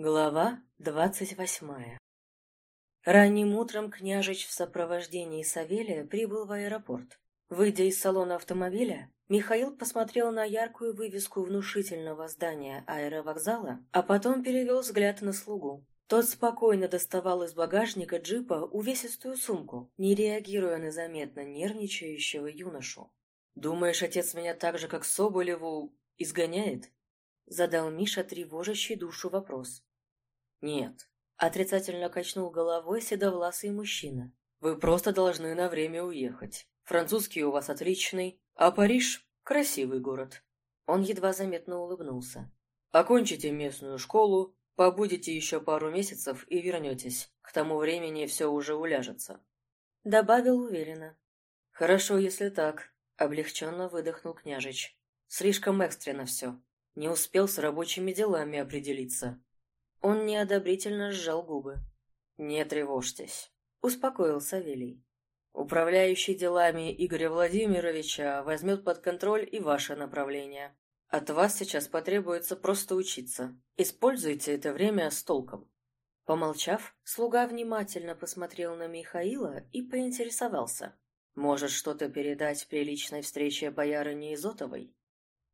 Глава двадцать восьмая Ранним утром княжич в сопровождении Савелия прибыл в аэропорт. Выйдя из салона автомобиля, Михаил посмотрел на яркую вывеску внушительного здания аэровокзала, а потом перевел взгляд на слугу. Тот спокойно доставал из багажника джипа увесистую сумку, не реагируя на заметно нервничающего юношу. «Думаешь, отец меня так же, как Соболеву, изгоняет?» Задал Миша тревожащий душу вопрос. «Нет», — отрицательно качнул головой седовласый мужчина. «Вы просто должны на время уехать. Французский у вас отличный, а Париж — красивый город». Он едва заметно улыбнулся. «Окончите местную школу, побудете еще пару месяцев и вернетесь. К тому времени все уже уляжется». Добавил уверенно. «Хорошо, если так», — облегченно выдохнул княжич. «Слишком экстренно все. Не успел с рабочими делами определиться». Он неодобрительно сжал губы. «Не тревожьтесь», — успокоил Савелий. «Управляющий делами Игоря Владимировича возьмет под контроль и ваше направление. От вас сейчас потребуется просто учиться. Используйте это время с толком». Помолчав, слуга внимательно посмотрел на Михаила и поинтересовался. «Может, что-то передать при личной встрече боярыне Изотовой?»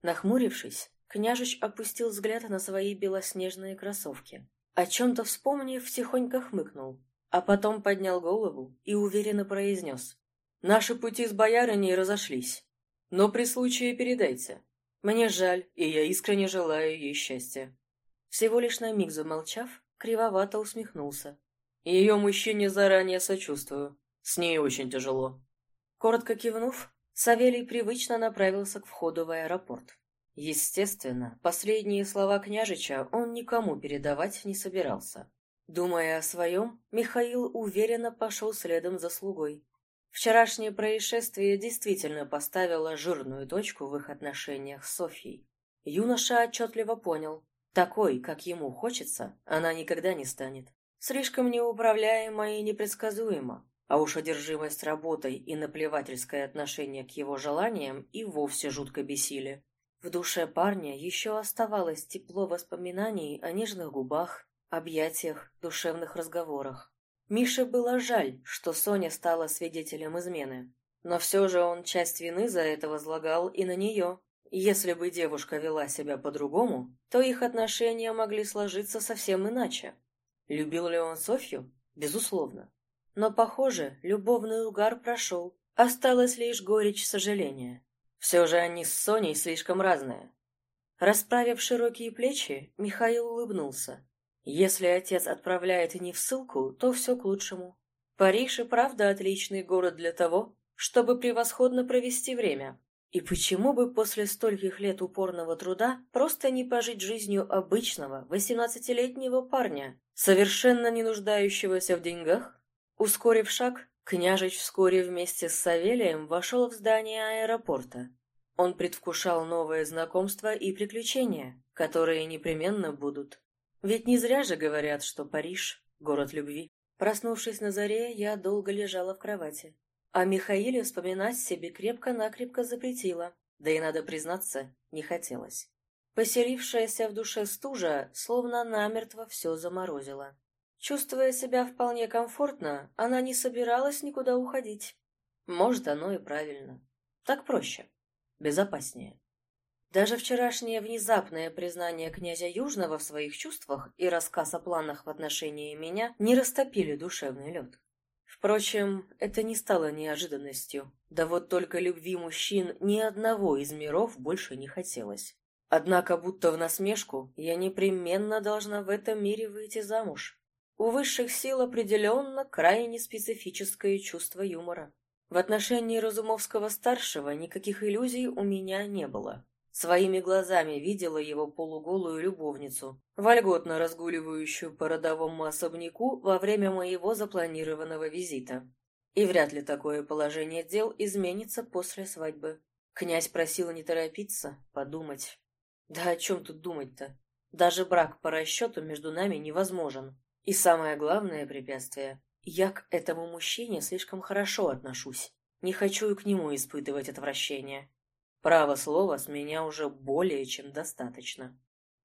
Нахмурившись, Княжич опустил взгляд на свои белоснежные кроссовки. О чем-то вспомнив, тихонько хмыкнул, а потом поднял голову и уверенно произнес. «Наши пути с боярыней разошлись, но при случае передайте. Мне жаль, и я искренне желаю ей счастья». Всего лишь на миг замолчав, кривовато усмехнулся. «Ее мужчине заранее сочувствую. С ней очень тяжело». Коротко кивнув, Савелий привычно направился к входу в аэропорт. Естественно, последние слова княжича он никому передавать не собирался. Думая о своем, Михаил уверенно пошел следом за слугой. Вчерашнее происшествие действительно поставило жирную точку в их отношениях с Софьей. Юноша отчетливо понял, такой, как ему хочется, она никогда не станет. Слишком неуправляема и непредсказуема, а уж одержимость работой и наплевательское отношение к его желаниям и вовсе жутко бесили. В душе парня еще оставалось тепло воспоминаний о нежных губах, объятиях, душевных разговорах. Мише было жаль, что Соня стала свидетелем измены. Но все же он часть вины за это возлагал и на нее. Если бы девушка вела себя по-другому, то их отношения могли сложиться совсем иначе. Любил ли он Софью? Безусловно. Но, похоже, любовный угар прошел. Осталась лишь горечь сожаления. Все же они с Соней слишком разные. Расправив широкие плечи, Михаил улыбнулся. Если отец отправляет не в ссылку, то все к лучшему. Париж и правда отличный город для того, чтобы превосходно провести время. И почему бы после стольких лет упорного труда просто не пожить жизнью обычного, восемнадцатилетнего парня, совершенно не нуждающегося в деньгах? Ускорив шаг, Княжич вскоре вместе с Савелием вошел в здание аэропорта. Он предвкушал новое знакомство и приключения, которые непременно будут. Ведь не зря же говорят, что Париж — город любви. Проснувшись на заре, я долго лежала в кровати. А Михаиле вспоминать себе крепко-накрепко запретила, да и, надо признаться, не хотелось. Поселившаяся в душе стужа словно намертво все заморозила. Чувствуя себя вполне комфортно, она не собиралась никуда уходить. Может, оно и правильно. Так проще. Безопаснее. Даже вчерашнее внезапное признание князя Южного в своих чувствах и рассказ о планах в отношении меня не растопили душевный лед. Впрочем, это не стало неожиданностью. Да вот только любви мужчин ни одного из миров больше не хотелось. Однако, будто в насмешку, я непременно должна в этом мире выйти замуж. У высших сил определенно крайне специфическое чувство юмора. В отношении Разумовского-старшего никаких иллюзий у меня не было. Своими глазами видела его полуголую любовницу, вольготно разгуливающую по родовому особняку во время моего запланированного визита. И вряд ли такое положение дел изменится после свадьбы. Князь просил не торопиться, подумать. Да о чем тут думать-то? Даже брак по расчету между нами невозможен. И самое главное препятствие — я к этому мужчине слишком хорошо отношусь. Не хочу и к нему испытывать отвращение. Право слова с меня уже более чем достаточно.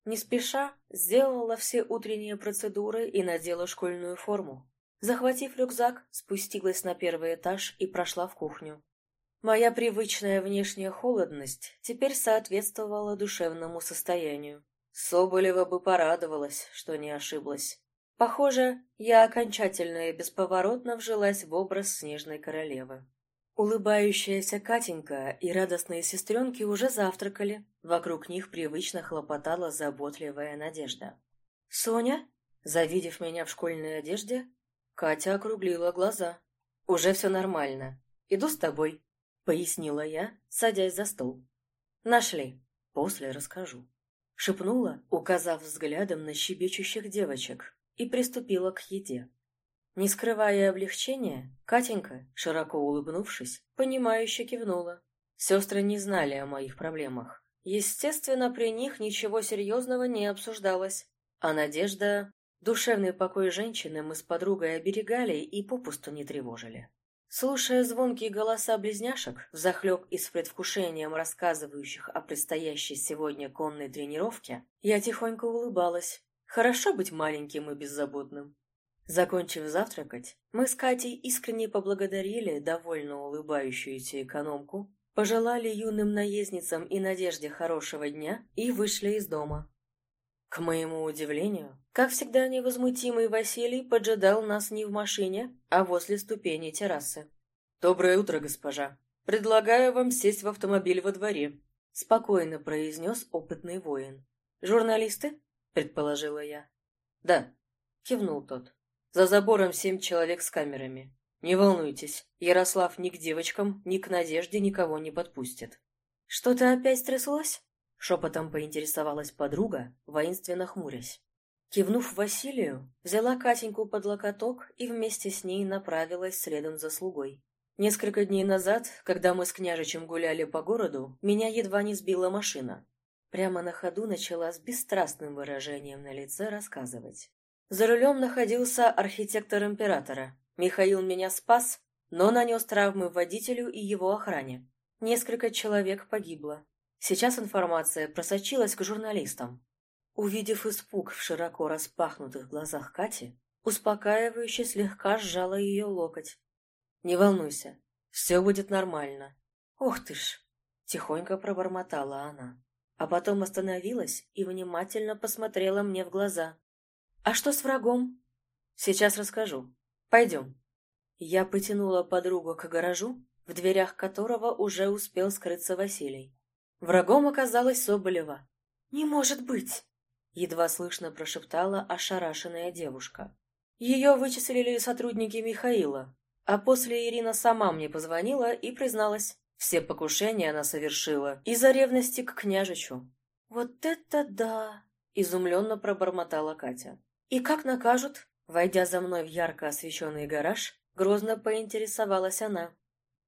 Не спеша, сделала все утренние процедуры и надела школьную форму. Захватив рюкзак, спустилась на первый этаж и прошла в кухню. Моя привычная внешняя холодность теперь соответствовала душевному состоянию. Соболева бы порадовалась, что не ошиблась. Похоже, я окончательно и бесповоротно вжилась в образ снежной королевы. Улыбающаяся Катенька и радостные сестренки уже завтракали. Вокруг них привычно хлопотала заботливая Надежда. «Соня?» Завидев меня в школьной одежде, Катя округлила глаза. «Уже все нормально. Иду с тобой», — пояснила я, садясь за стол. «Нашли. После расскажу». Шепнула, указав взглядом на щебечущих девочек, и приступила к еде. Не скрывая облегчения, Катенька, широко улыбнувшись, понимающе кивнула. Сестры не знали о моих проблемах. Естественно, при них ничего серьезного не обсуждалось. А Надежда... Душевный покой женщины мы с подругой оберегали и попусту не тревожили. Слушая звонкие голоса близняшек, взахлеб и с предвкушением рассказывающих о предстоящей сегодня конной тренировке, я тихонько улыбалась. Хорошо быть маленьким и беззаботным. Закончив завтракать, мы с Катей искренне поблагодарили довольно улыбающуюся экономку, пожелали юным наездницам и Надежде хорошего дня и вышли из дома. К моему удивлению, как всегда невозмутимый Василий поджидал нас не в машине, а возле ступени террасы. «Доброе утро, госпожа. Предлагаю вам сесть в автомобиль во дворе», — спокойно произнес опытный воин. «Журналисты?» — предположила я. «Да», — кивнул тот. «За забором семь человек с камерами. Не волнуйтесь, Ярослав ни к девочкам, ни к Надежде никого не подпустит». «Что-то опять тряслось?» Шепотом поинтересовалась подруга, воинственно хмурясь. Кивнув Василию, взяла Катеньку под локоток и вместе с ней направилась следом за слугой. Несколько дней назад, когда мы с княжичем гуляли по городу, меня едва не сбила машина. Прямо на ходу начала с бесстрастным выражением на лице рассказывать. За рулем находился архитектор императора. Михаил меня спас, но нанес травмы водителю и его охране. Несколько человек погибло. Сейчас информация просочилась к журналистам. Увидев испуг в широко распахнутых глазах Кати, успокаивающе слегка сжала ее локоть. «Не волнуйся, все будет нормально». «Ох ты ж!» — тихонько пробормотала она, а потом остановилась и внимательно посмотрела мне в глаза. «А что с врагом?» «Сейчас расскажу. Пойдем». Я потянула подругу к гаражу, в дверях которого уже успел скрыться Василий. Врагом оказалась Соболева. «Не может быть!» — едва слышно прошептала ошарашенная девушка. Ее вычислили сотрудники Михаила, а после Ирина сама мне позвонила и призналась. Все покушения она совершила из-за ревности к княжичу. «Вот это да!» — изумленно пробормотала Катя. «И как накажут?» Войдя за мной в ярко освещенный гараж, грозно поинтересовалась она.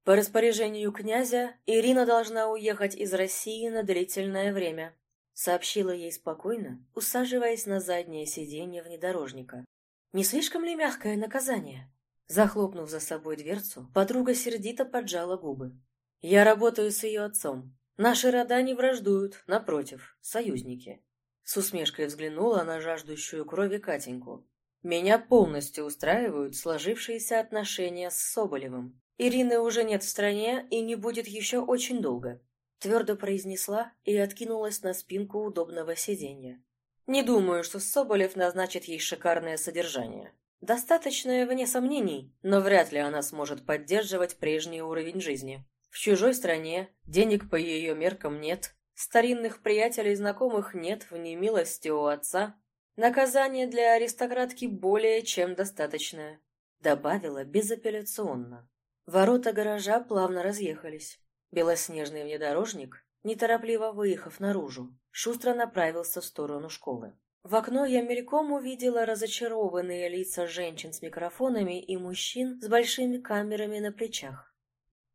По распоряжению князя Ирина должна уехать из России на длительное время, сообщила ей спокойно, усаживаясь на заднее сиденье внедорожника. Не слишком ли мягкое наказание? Захлопнув за собой дверцу, подруга сердито поджала губы. Я работаю с ее отцом. Наши рода не враждуют, напротив, союзники. С усмешкой взглянула на жаждущую крови Катеньку. Меня полностью устраивают сложившиеся отношения с Соболевым. Ирины уже нет в стране и не будет еще очень долго», — твердо произнесла и откинулась на спинку удобного сиденья. «Не думаю, что Соболев назначит ей шикарное содержание. Достаточное вне сомнений, но вряд ли она сможет поддерживать прежний уровень жизни. В чужой стране денег по ее меркам нет, старинных приятелей и знакомых нет в немилости у отца. Наказание для аристократки более чем достаточное», — добавила безапелляционно. Ворота гаража плавно разъехались. Белоснежный внедорожник, неторопливо выехав наружу, шустро направился в сторону школы. В окно я мельком увидела разочарованные лица женщин с микрофонами и мужчин с большими камерами на плечах.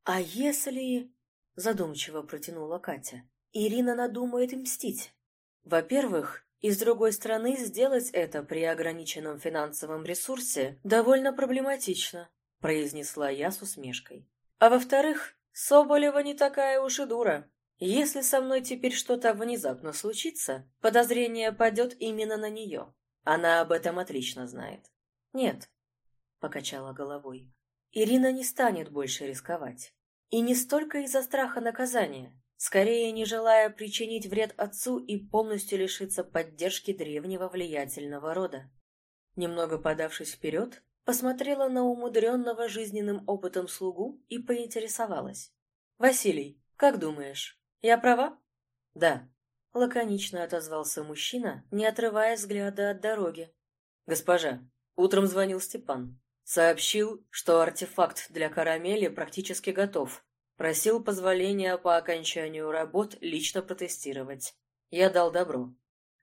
«А если...» — задумчиво протянула Катя. «Ирина надумает мстить. Во-первых, и с другой стороны, сделать это при ограниченном финансовом ресурсе довольно проблематично — произнесла я с усмешкой. «А во-вторых, Соболева не такая уж и дура. Если со мной теперь что-то внезапно случится, подозрение падет именно на нее. Она об этом отлично знает. Нет, покачала головой. Ирина не станет больше рисковать. И не столько из-за страха наказания, скорее не желая причинить вред отцу и полностью лишиться поддержки древнего влиятельного рода. Немного подавшись вперед, посмотрела на умудренного жизненным опытом слугу и поинтересовалась. «Василий, как думаешь, я права?» «Да», — лаконично отозвался мужчина, не отрывая взгляда от дороги. «Госпожа, утром звонил Степан. Сообщил, что артефакт для карамели практически готов. Просил позволения по окончанию работ лично протестировать. Я дал добро».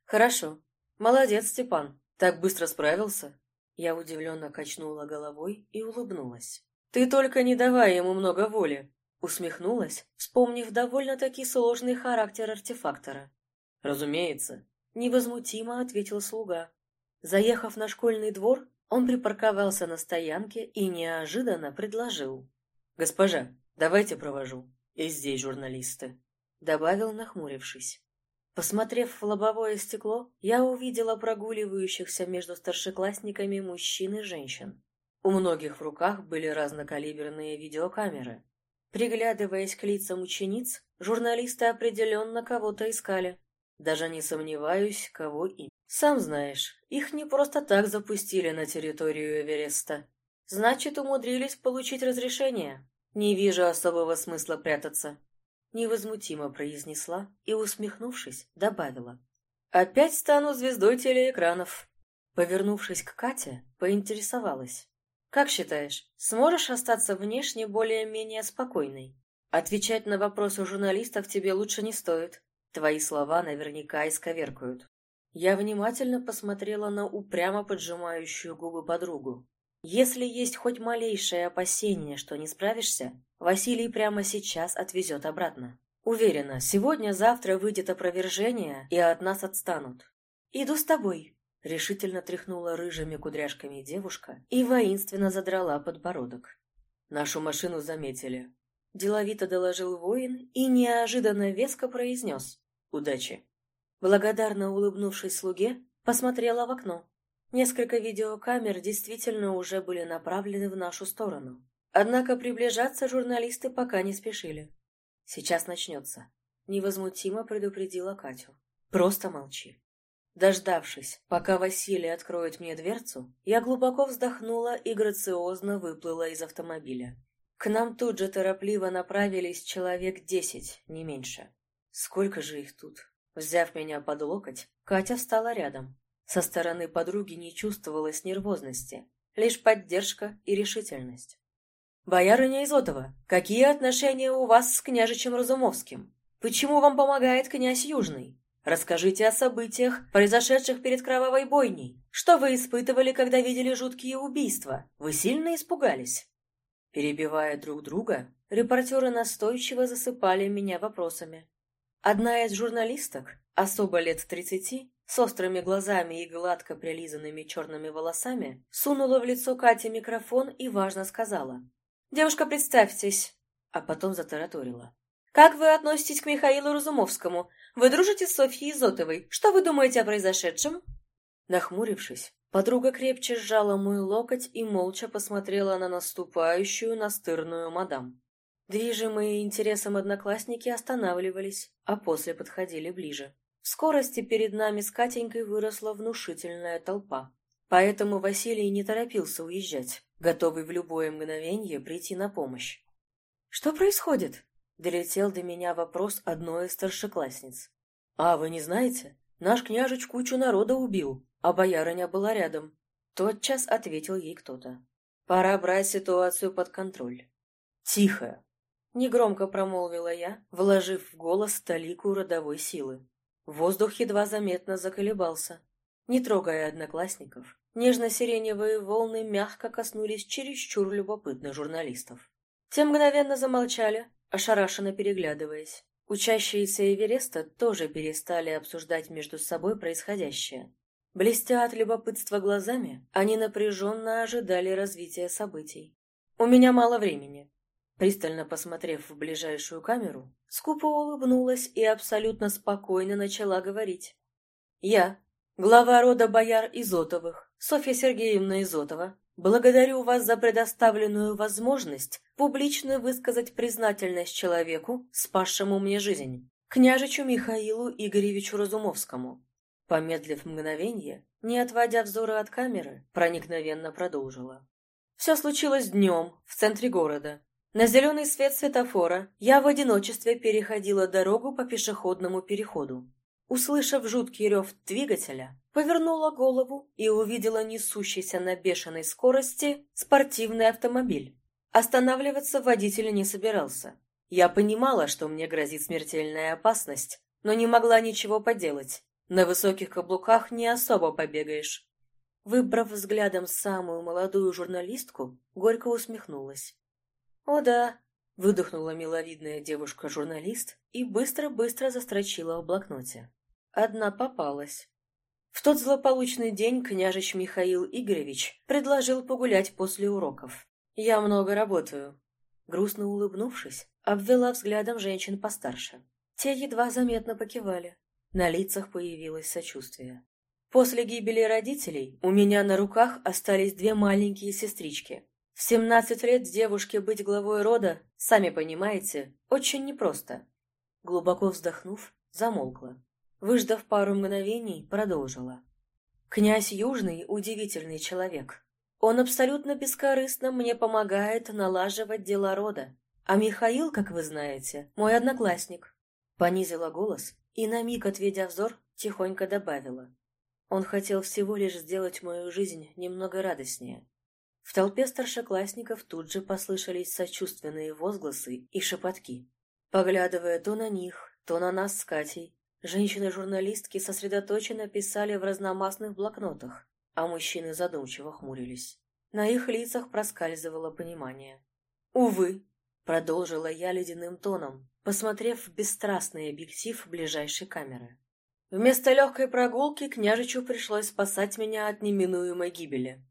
«Хорошо. Молодец, Степан. Так быстро справился?» Я удивленно качнула головой и улыбнулась. «Ты только не давай ему много воли!» Усмехнулась, вспомнив довольно-таки сложный характер артефактора. «Разумеется», — невозмутимо ответил слуга. Заехав на школьный двор, он припарковался на стоянке и неожиданно предложил. «Госпожа, давайте провожу. И здесь журналисты», — добавил, нахмурившись. Посмотрев в лобовое стекло, я увидела прогуливающихся между старшеклассниками мужчин и женщин. У многих в руках были разнокалиберные видеокамеры. Приглядываясь к лицам учениц, журналисты определенно кого-то искали. Даже не сомневаюсь, кого и. Сам знаешь, их не просто так запустили на территорию Эвереста. Значит, умудрились получить разрешение. Не вижу особого смысла прятаться невозмутимо произнесла и, усмехнувшись, добавила. «Опять стану звездой телеэкранов». Повернувшись к Кате, поинтересовалась. «Как считаешь, сможешь остаться внешне более-менее спокойной? Отвечать на вопросы журналистов тебе лучше не стоит. Твои слова наверняка исковеркают». Я внимательно посмотрела на упрямо поджимающую губы подругу. Если есть хоть малейшее опасение, что не справишься, Василий прямо сейчас отвезет обратно. Уверена, сегодня-завтра выйдет опровержение, и от нас отстанут. «Иду с тобой», — решительно тряхнула рыжими кудряшками девушка и воинственно задрала подбородок. «Нашу машину заметили», — деловито доложил воин и неожиданно веско произнес «Удачи». Благодарно улыбнувшись слуге, посмотрела в окно. Несколько видеокамер действительно уже были направлены в нашу сторону. Однако приближаться журналисты пока не спешили. «Сейчас начнется», — невозмутимо предупредила Катю. «Просто молчи». Дождавшись, пока Василий откроет мне дверцу, я глубоко вздохнула и грациозно выплыла из автомобиля. К нам тут же торопливо направились человек десять, не меньше. Сколько же их тут? Взяв меня под локоть, Катя встала рядом. Со стороны подруги не чувствовалось нервозности, лишь поддержка и решительность. «Боярыня Изотова, какие отношения у вас с княжичем Разумовским? Почему вам помогает князь Южный? Расскажите о событиях, произошедших перед кровавой бойней. Что вы испытывали, когда видели жуткие убийства? Вы сильно испугались?» Перебивая друг друга, репортеры настойчиво засыпали меня вопросами. Одна из журналисток, особо лет тридцати, с острыми глазами и гладко прилизанными черными волосами, сунула в лицо Кате микрофон и важно сказала — «Девушка, представьтесь!» А потом затараторила. «Как вы относитесь к Михаилу Разумовскому? Вы дружите с Софьей Изотовой. Что вы думаете о произошедшем?» Нахмурившись, подруга крепче сжала мой локоть и молча посмотрела на наступающую настырную мадам. Движимые интересом одноклассники останавливались, а после подходили ближе. В скорости перед нами с Катенькой выросла внушительная толпа. Поэтому Василий не торопился уезжать готовый в любое мгновение прийти на помощь. «Что происходит?» — долетел до меня вопрос одной из старшеклассниц. «А, вы не знаете? Наш княжич кучу народа убил, а боярыня была рядом». Тотчас ответил ей кто-то. «Пора брать ситуацию под контроль». «Тихо!» — негромко промолвила я, вложив в голос столику родовой силы. Воздух едва заметно заколебался. Не трогая одноклассников, Нежно-сиреневые волны мягко коснулись чересчур любопытных журналистов. Те мгновенно замолчали, ошарашенно переглядываясь. Учащиеся Эвереста тоже перестали обсуждать между собой происходящее. Блестя от любопытства глазами, они напряженно ожидали развития событий. «У меня мало времени», — Пристально посмотрев в ближайшую камеру, скупо улыбнулась и абсолютно спокойно начала говорить. «Я, глава рода бояр Изотовых, Софья Сергеевна Изотова, благодарю вас за предоставленную возможность публично высказать признательность человеку, спасшему мне жизнь, княжичу Михаилу Игоревичу Разумовскому». Помедлив мгновение, не отводя взора от камеры, проникновенно продолжила. «Все случилось днем, в центре города, на зеленый свет светофора я в одиночестве переходила дорогу по пешеходному переходу. Услышав жуткий рев двигателя, повернула голову и увидела несущийся на бешеной скорости спортивный автомобиль. Останавливаться водитель не собирался. Я понимала, что мне грозит смертельная опасность, но не могла ничего поделать. На высоких каблуках не особо побегаешь. Выбрав взглядом самую молодую журналистку, горько усмехнулась. «О да», — выдохнула миловидная девушка-журналист и быстро-быстро застрочила в блокноте. Одна попалась. В тот злополучный день княжич Михаил Игоревич предложил погулять после уроков. «Я много работаю». Грустно улыбнувшись, обвела взглядом женщин постарше. Те едва заметно покивали. На лицах появилось сочувствие. После гибели родителей у меня на руках остались две маленькие сестрички. В семнадцать лет девушке быть главой рода, сами понимаете, очень непросто. Глубоко вздохнув, замолкла. Выждав пару мгновений, продолжила. Князь Южный – удивительный человек. Он абсолютно бескорыстно мне помогает налаживать дела рода. А Михаил, как вы знаете, мой одноклассник. Понизила голос и, на миг отведя взор, тихонько добавила. Он хотел всего лишь сделать мою жизнь немного радостнее. В толпе старшеклассников тут же послышались сочувственные возгласы и шепотки. Поглядывая то на них, то на нас с Катей, женщины-журналистки сосредоточенно писали в разномастных блокнотах, а мужчины задумчиво хмурились. На их лицах проскальзывало понимание. «Увы», — продолжила я ледяным тоном, посмотрев в бесстрастный объектив ближайшей камеры. Вместо легкой прогулки княжичу пришлось спасать меня от неминуемой гибели.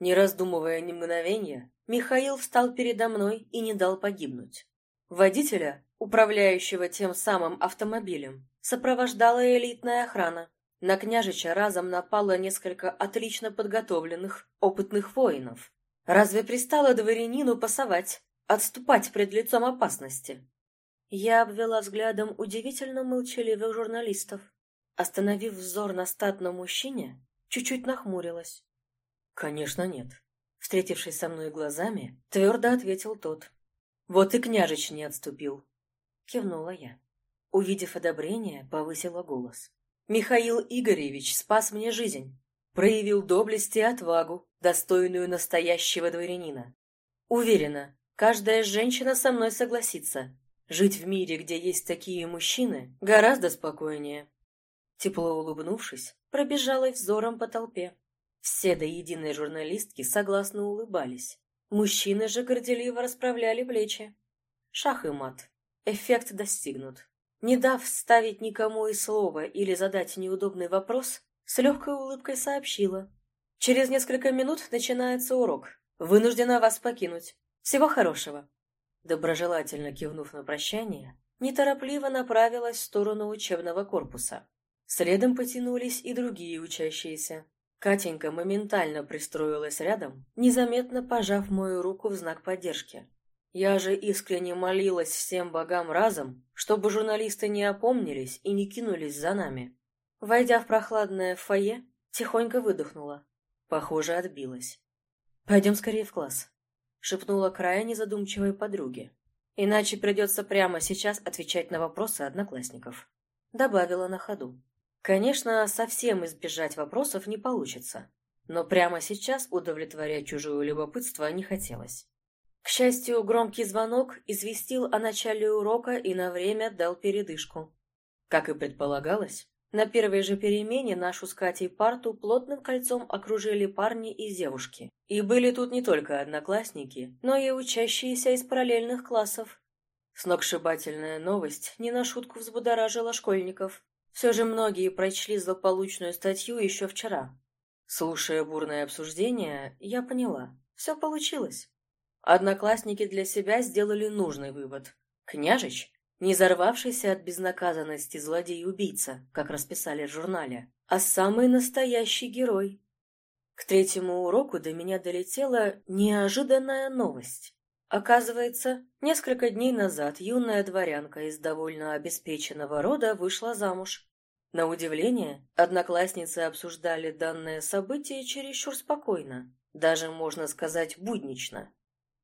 Не раздумывая ни мгновения, Михаил встал передо мной и не дал погибнуть. Водителя, управляющего тем самым автомобилем, сопровождала элитная охрана. На княжича разом напало несколько отлично подготовленных, опытных воинов. Разве пристало дворянину пасовать, отступать пред лицом опасности? Я обвела взглядом удивительно молчаливых журналистов. Остановив взор на статном мужчине, чуть-чуть нахмурилась. «Конечно нет». Встретившись со мной глазами, твердо ответил тот. «Вот и княжич не отступил». Кивнула я. Увидев одобрение, повысила голос. «Михаил Игоревич спас мне жизнь. Проявил доблесть и отвагу, достойную настоящего дворянина. Уверена, каждая женщина со мной согласится. Жить в мире, где есть такие мужчины, гораздо спокойнее». Тепло улыбнувшись, пробежала взором по толпе. Все до единой журналистки согласно улыбались. Мужчины же горделиво расправляли плечи. Шах и мат. Эффект достигнут. Не дав вставить никому и слова или задать неудобный вопрос, с легкой улыбкой сообщила. «Через несколько минут начинается урок. Вынуждена вас покинуть. Всего хорошего». Доброжелательно кивнув на прощание, неторопливо направилась в сторону учебного корпуса. Следом потянулись и другие учащиеся. Катенька моментально пристроилась рядом, незаметно пожав мою руку в знак поддержки. Я же искренне молилась всем богам разом, чтобы журналисты не опомнились и не кинулись за нами. Войдя в прохладное фойе, тихонько выдохнула. Похоже, отбилась. «Пойдем скорее в класс», — шепнула крайне задумчивой подруге. «Иначе придется прямо сейчас отвечать на вопросы одноклассников». Добавила на ходу. Конечно, совсем избежать вопросов не получится, но прямо сейчас удовлетворять чужое любопытство не хотелось. К счастью, громкий звонок известил о начале урока и на время дал передышку. Как и предполагалось, на первой же перемене нашу с Катей парту плотным кольцом окружили парни и девушки. И были тут не только одноклассники, но и учащиеся из параллельных классов. Сногсшибательная новость не на шутку взбудоражила школьников. Все же многие прочли злополучную статью еще вчера. Слушая бурное обсуждение, я поняла. Все получилось. Одноклассники для себя сделали нужный вывод. Княжич не взорвавшийся от безнаказанности злодей-убийца, как расписали в журнале, а самый настоящий герой. К третьему уроку до меня долетела неожиданная новость. Оказывается, несколько дней назад юная дворянка из довольно обеспеченного рода вышла замуж. На удивление, одноклассницы обсуждали данное событие чересчур спокойно, даже, можно сказать, буднично.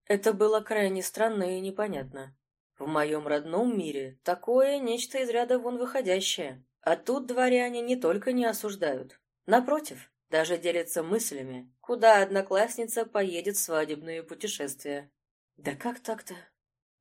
Это было крайне странно и непонятно. В моем родном мире такое нечто из ряда вон выходящее. А тут дворяне не только не осуждают. Напротив, даже делятся мыслями, куда одноклассница поедет в свадебные путешествия. Да как так-то?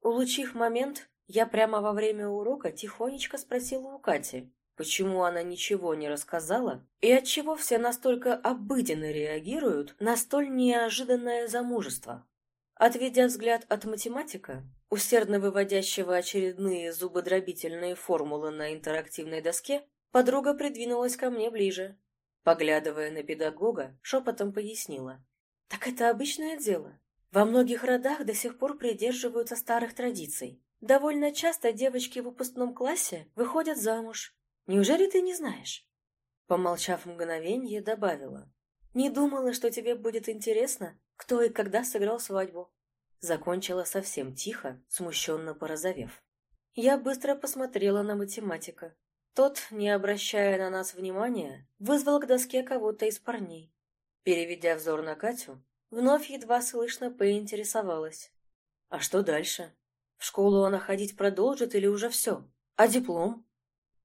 Улучив момент, я прямо во время урока тихонечко спросила у Кати, почему она ничего не рассказала и отчего все настолько обыденно реагируют на столь неожиданное замужество. Отведя взгляд от математика, усердно выводящего очередные зубодробительные формулы на интерактивной доске, подруга придвинулась ко мне ближе. Поглядывая на педагога, шепотом пояснила. «Так это обычное дело. Во многих родах до сих пор придерживаются старых традиций. Довольно часто девочки в выпускном классе выходят замуж. Неужели ты не знаешь?» Помолчав мгновенье, добавила. «Не думала, что тебе будет интересно, кто и когда сыграл свадьбу. Закончила совсем тихо, смущенно порозовев. Я быстро посмотрела на математика. Тот, не обращая на нас внимания, вызвал к доске кого-то из парней. Переведя взор на Катю, вновь едва слышно поинтересовалась. А что дальше? В школу она ходить продолжит или уже все? А диплом?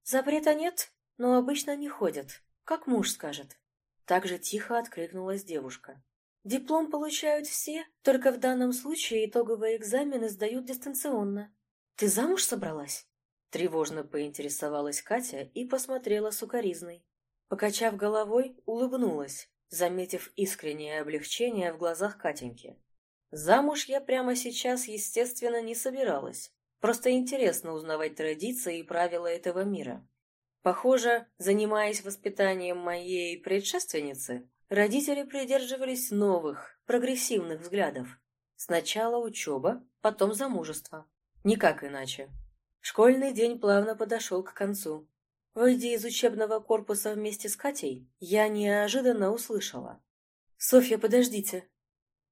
Запрета нет, но обычно не ходят, как муж скажет. Так же тихо откликнулась девушка. Диплом получают все, только в данном случае итоговые экзамены сдают дистанционно. Ты замуж собралась? Тревожно поинтересовалась Катя и посмотрела сукоризной. Покачав головой, улыбнулась, заметив искреннее облегчение в глазах Катеньки. Замуж я прямо сейчас, естественно, не собиралась. Просто интересно узнавать традиции и правила этого мира. Похоже, занимаясь воспитанием моей предшественницы, Родители придерживались новых, прогрессивных взглядов. Сначала учеба, потом замужество. Никак иначе. Школьный день плавно подошел к концу. Выйдя из учебного корпуса вместе с Катей, я неожиданно услышала. «Софья, подождите!»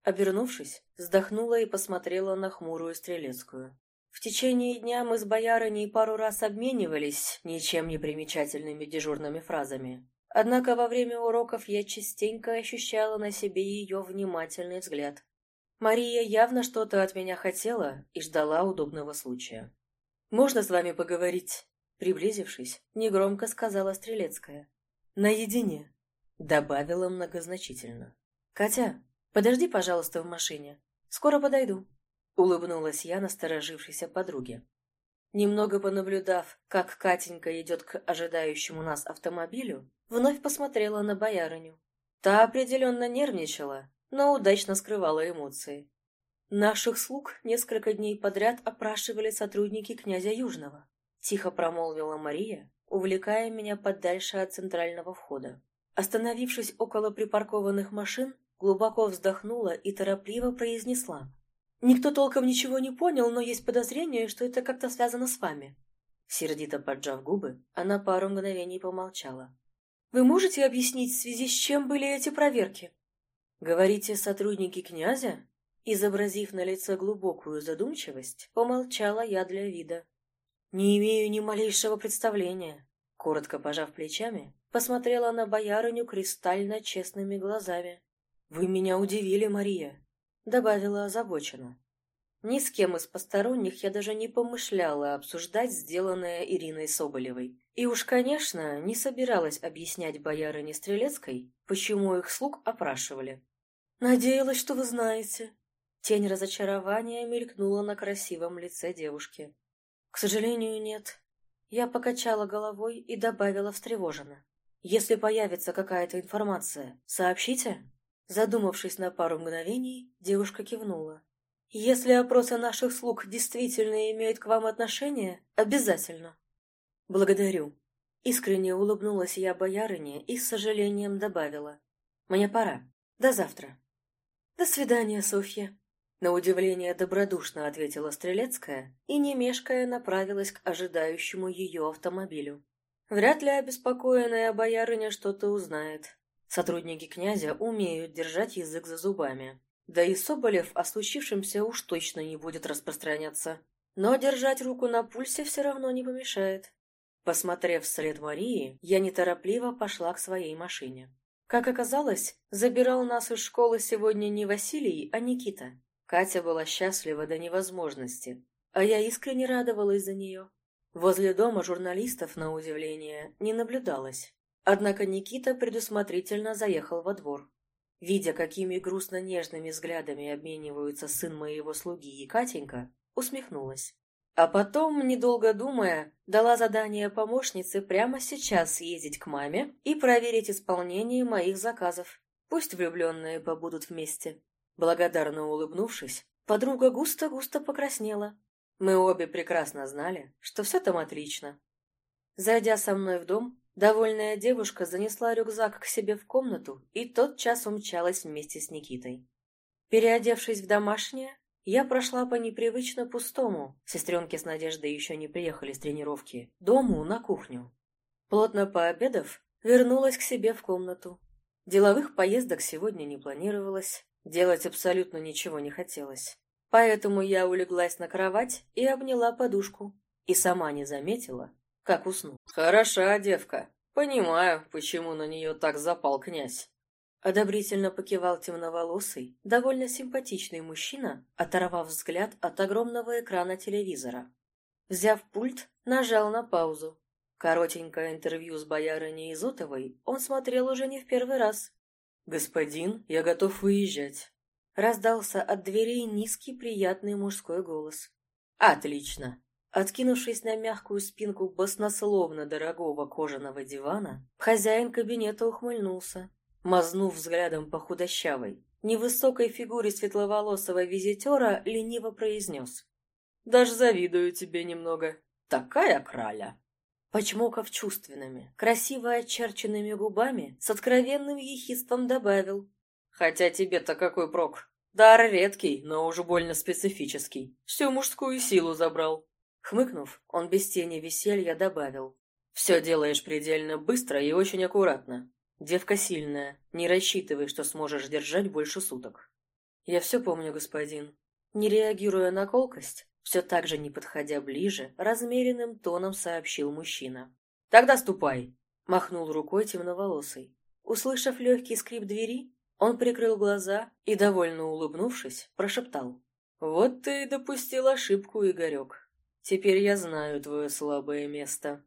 Обернувшись, вздохнула и посмотрела на хмурую Стрелецкую. В течение дня мы с боярыней пару раз обменивались ничем не примечательными дежурными фразами. Однако во время уроков я частенько ощущала на себе ее внимательный взгляд. Мария явно что-то от меня хотела и ждала удобного случая. «Можно с вами поговорить?» Приблизившись, негромко сказала Стрелецкая. «Наедине», — добавила многозначительно. «Катя, подожди, пожалуйста, в машине. Скоро подойду», — улыбнулась я насторожившейся подруге. Немного понаблюдав, как Катенька идет к ожидающему нас автомобилю, вновь посмотрела на боярыню. Та определенно нервничала, но удачно скрывала эмоции. Наших слуг несколько дней подряд опрашивали сотрудники князя Южного. Тихо промолвила Мария, увлекая меня подальше от центрального входа. Остановившись около припаркованных машин, глубоко вздохнула и торопливо произнесла. Никто толком ничего не понял, но есть подозрение, что это как-то связано с вами. Сердито поджав губы, она пару мгновений помолчала. Вы можете объяснить, в связи с чем были эти проверки? Говорите, сотрудники князя? Изобразив на лице глубокую задумчивость, помолчала я для вида. Не имею ни малейшего представления. Коротко пожав плечами, посмотрела на боярыню кристально честными глазами. «Вы меня удивили, Мария добавила озабоченно. Ни с кем из посторонних я даже не помышляла обсуждать сделанное Ириной Соболевой. И уж, конечно, не собиралась объяснять боярине Стрелецкой, почему их слуг опрашивали. «Надеялась, что вы знаете». Тень разочарования мелькнула на красивом лице девушки. «К сожалению, нет». Я покачала головой и добавила встревоженно. «Если появится какая-то информация, сообщите?» Задумавшись на пару мгновений, девушка кивнула. «Если опросы наших слуг действительно имеют к вам отношение, обязательно». «Благодарю». Искренне улыбнулась я боярине и с сожалением добавила. «Мне пора. До завтра». «До свидания, Софья». На удивление добродушно ответила Стрелецкая и, не мешкая, направилась к ожидающему ее автомобилю. Вряд ли обеспокоенная боярыня что-то узнает. Сотрудники князя умеют держать язык за зубами. Да и Соболев о случившемся уж точно не будет распространяться. Но держать руку на пульсе все равно не помешает. Посмотрев вслед Марии, я неторопливо пошла к своей машине. Как оказалось, забирал нас из школы сегодня не Василий, а Никита. Катя была счастлива до невозможности, а я искренне радовалась за нее. Возле дома журналистов, на удивление, не наблюдалось. Однако Никита предусмотрительно заехал во двор. Видя, какими грустно-нежными взглядами обмениваются сын моего слуги и Катенька, усмехнулась. А потом, недолго думая, дала задание помощнице прямо сейчас съездить к маме и проверить исполнение моих заказов. Пусть влюбленные побудут вместе. Благодарно улыбнувшись, подруга густо-густо покраснела. Мы обе прекрасно знали, что все там отлично. Зайдя со мной в дом, довольная девушка занесла рюкзак к себе в комнату и тотчас умчалась вместе с Никитой. Переодевшись в домашнее, я прошла по непривычно пустому, сестренки с Надеждой еще не приехали с тренировки, дому на кухню. Плотно пообедав, вернулась к себе в комнату. Деловых поездок сегодня не планировалось, делать абсолютно ничего не хотелось. Поэтому я улеглась на кровать и обняла подушку. И сама не заметила, как усну. «Хороша девка. Понимаю, почему на нее так запал князь. Одобрительно покивал темноволосый, довольно симпатичный мужчина, оторвав взгляд от огромного экрана телевизора. Взяв пульт, нажал на паузу. Коротенькое интервью с боярыней Изотовой он смотрел уже не в первый раз. «Господин, я готов выезжать», — раздался от дверей низкий приятный мужской голос. «Отлично!» Откинувшись на мягкую спинку баснословно дорогого кожаного дивана, хозяин кабинета ухмыльнулся мазнув взглядом по худощавой, невысокой фигуре светловолосого визитера, лениво произнес. «Даже завидую тебе немного. Такая краля!» Почмоков чувственными, красиво очерченными губами, с откровенным ехидством добавил. «Хотя тебе-то какой прок? Дар редкий, но уже больно специфический. Всю мужскую силу забрал». Хмыкнув, он без тени веселья добавил. «Все делаешь предельно быстро и очень аккуратно. Девка сильная, не рассчитывай, что сможешь держать больше суток. Я все помню, господин. Не реагируя на колкость, все так же не подходя ближе, размеренным тоном сообщил мужчина. «Тогда ступай!» — махнул рукой темноволосый. Услышав легкий скрип двери, он прикрыл глаза и, довольно улыбнувшись, прошептал. «Вот ты и допустил ошибку, Игорек. Теперь я знаю твое слабое место».